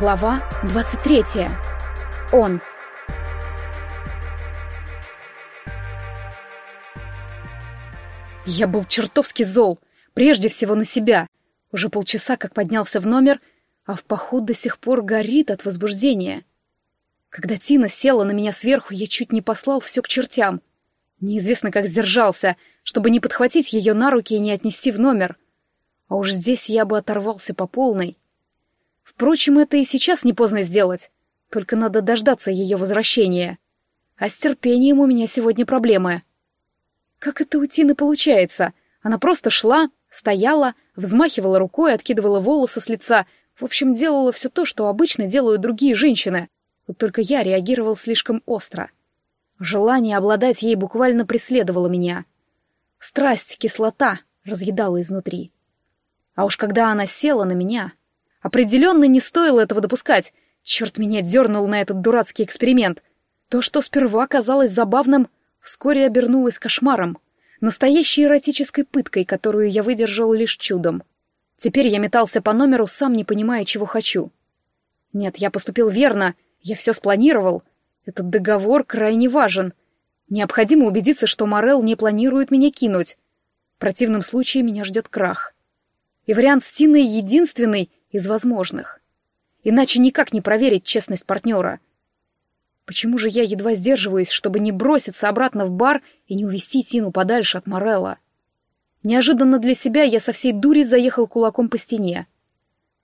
Глава 23. Он. Я был чертовски зол, прежде всего на себя. Уже полчаса как поднялся в номер, а в паху до сих пор горит от возбуждения. Когда Тина села на меня сверху, я чуть не послал все к чертям. Неизвестно, как сдержался, чтобы не подхватить ее на руки и не отнести в номер. А уж здесь я бы оторвался по полной. Впрочем, это и сейчас не поздно сделать. Только надо дождаться ее возвращения. А с терпением у меня сегодня проблемы. Как это у Тины получается? Она просто шла, стояла, взмахивала рукой, откидывала волосы с лица. В общем, делала все то, что обычно делают другие женщины. Вот только я реагировал слишком остро. Желание обладать ей буквально преследовало меня. Страсть, кислота разъедала изнутри. А уж когда она села на меня, Определенно не стоило этого допускать. Черт меня дернул на этот дурацкий эксперимент. То, что сперва казалось забавным, вскоре обернулось кошмаром. Настоящей эротической пыткой, которую я выдержал лишь чудом. Теперь я метался по номеру, сам не понимая, чего хочу. Нет, я поступил верно, я все спланировал. Этот договор крайне важен. Необходимо убедиться, что Морел не планирует меня кинуть. В противном случае меня ждет крах. И вариант с Тиной единственный, из возможных. Иначе никак не проверить честность партнера. Почему же я едва сдерживаюсь, чтобы не броситься обратно в бар и не увести Тину подальше от Морелла? Неожиданно для себя я со всей дури заехал кулаком по стене.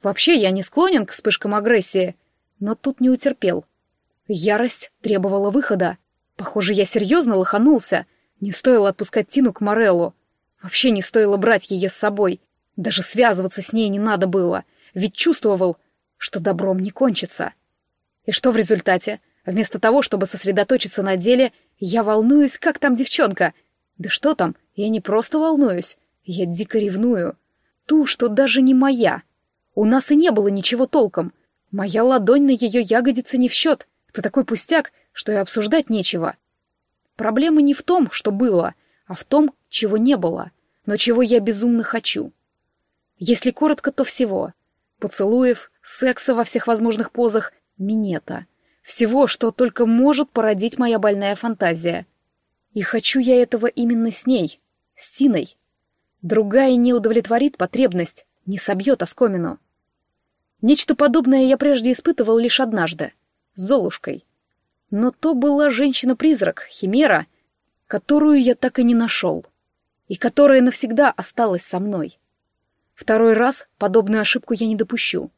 Вообще я не склонен к вспышкам агрессии, но тут не утерпел. Ярость требовала выхода. Похоже, я серьезно лоханулся. Не стоило отпускать Тину к Мореллу. Вообще не стоило брать ее с собой. Даже связываться с ней не надо было ведь чувствовал, что добром не кончится. И что в результате? Вместо того, чтобы сосредоточиться на деле, я волнуюсь, как там девчонка. Да что там, я не просто волнуюсь, я дико ревную. Ту, что даже не моя. У нас и не было ничего толком. Моя ладонь на ее ягодице не в счет. Это такой пустяк, что и обсуждать нечего. Проблема не в том, что было, а в том, чего не было, но чего я безумно хочу. Если коротко, то всего поцелуев, секса во всех возможных позах, минета. Всего, что только может породить моя больная фантазия. И хочу я этого именно с ней, с Тиной. Другая не удовлетворит потребность, не собьет оскомину. Нечто подобное я прежде испытывал лишь однажды, с Золушкой. Но то была женщина-призрак, химера, которую я так и не нашел, и которая навсегда осталась со мной. Второй раз подобную ошибку я не допущу.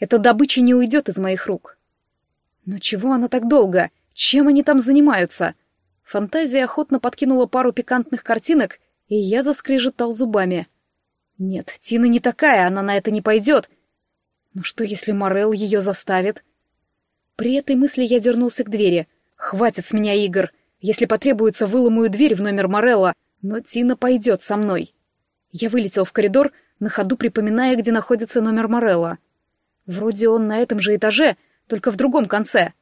Эта добыча не уйдет из моих рук. Но чего она так долго? Чем они там занимаются? Фантазия охотно подкинула пару пикантных картинок, и я заскрежетал зубами. Нет, Тина не такая, она на это не пойдет. Но что, если Морел ее заставит? При этой мысли я дернулся к двери. Хватит с меня игр. Если потребуется, выломаю дверь в номер Морелла, но Тина пойдет со мной. Я вылетел в коридор, на ходу припоминая, где находится номер Морелла. Вроде он на этом же этаже, только в другом конце.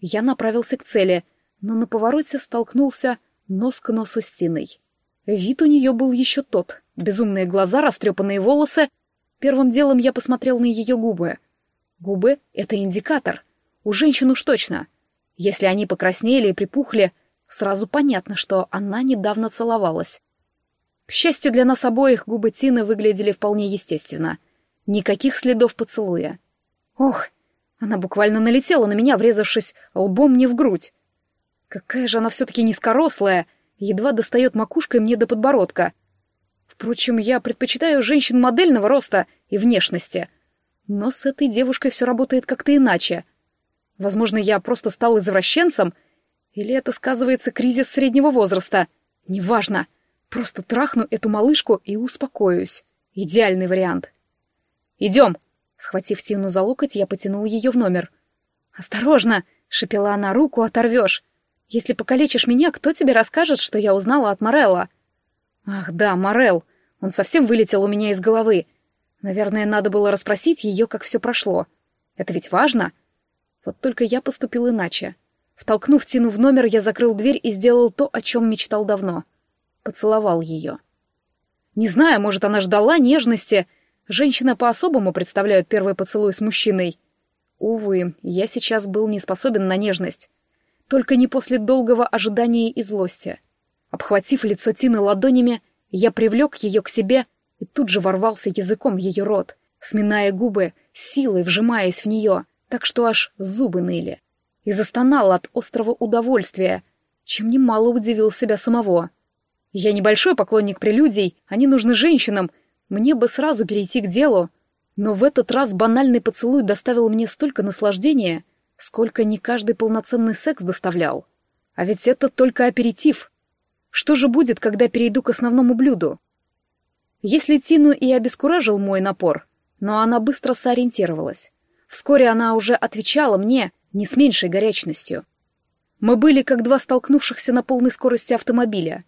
Я направился к цели, но на повороте столкнулся нос к носу с Тиной. Вид у нее был еще тот. Безумные глаза, растрепанные волосы. Первым делом я посмотрел на ее губы. Губы — это индикатор. У женщин уж точно. Если они покраснели и припухли, сразу понятно, что она недавно целовалась. К счастью для нас обоих, губы Тины выглядели вполне естественно. Никаких следов поцелуя. Ох, она буквально налетела на меня, врезавшись лбом мне в грудь. Какая же она все-таки низкорослая, едва достает макушкой мне до подбородка. Впрочем, я предпочитаю женщин модельного роста и внешности. Но с этой девушкой все работает как-то иначе. Возможно, я просто стал извращенцем, или это сказывается кризис среднего возраста. Неважно. — Просто трахну эту малышку и успокоюсь. Идеальный вариант. «Идем!» Схватив Тину за локоть, я потянул ее в номер. «Осторожно!» — шепела она, — «руку оторвешь. Если покалечишь меня, кто тебе расскажет, что я узнала от Морелла?» «Ах да, Морел! Он совсем вылетел у меня из головы. Наверное, надо было расспросить ее, как все прошло. Это ведь важно?» Вот только я поступил иначе. Втолкнув Тину в номер, я закрыл дверь и сделал то, о чем мечтал давно — поцеловал ее. Не знаю, может, она ждала нежности. Женщины по-особому представляют первый поцелуй с мужчиной. Увы, я сейчас был не способен на нежность. Только не после долгого ожидания и злости. Обхватив лицо Тины ладонями, я привлек ее к себе и тут же ворвался языком в ее рот, сминая губы, силой вжимаясь в нее, так что аж зубы ныли. И застонал от острого удовольствия, чем немало удивил себя самого. Я небольшой поклонник прелюдий, они нужны женщинам, мне бы сразу перейти к делу, но в этот раз банальный поцелуй доставил мне столько наслаждения, сколько не каждый полноценный секс доставлял. А ведь это только аперитив. Что же будет, когда перейду к основному блюду? Если Тину и обескуражил мой напор, но она быстро сориентировалась. Вскоре она уже отвечала мне не с меньшей горячностью. Мы были как два столкнувшихся на полной скорости автомобиля.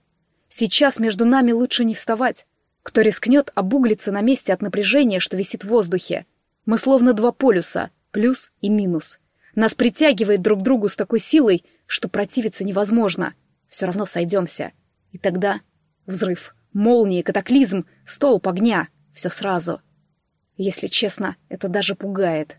Сейчас между нами лучше не вставать, кто рискнет обуглиться на месте от напряжения, что висит в воздухе? Мы словно два полюса, плюс и минус. Нас притягивает друг к другу с такой силой, что противиться невозможно. Все равно сойдемся. И тогда взрыв, молния, катаклизм, столб огня. Все сразу. Если честно, это даже пугает.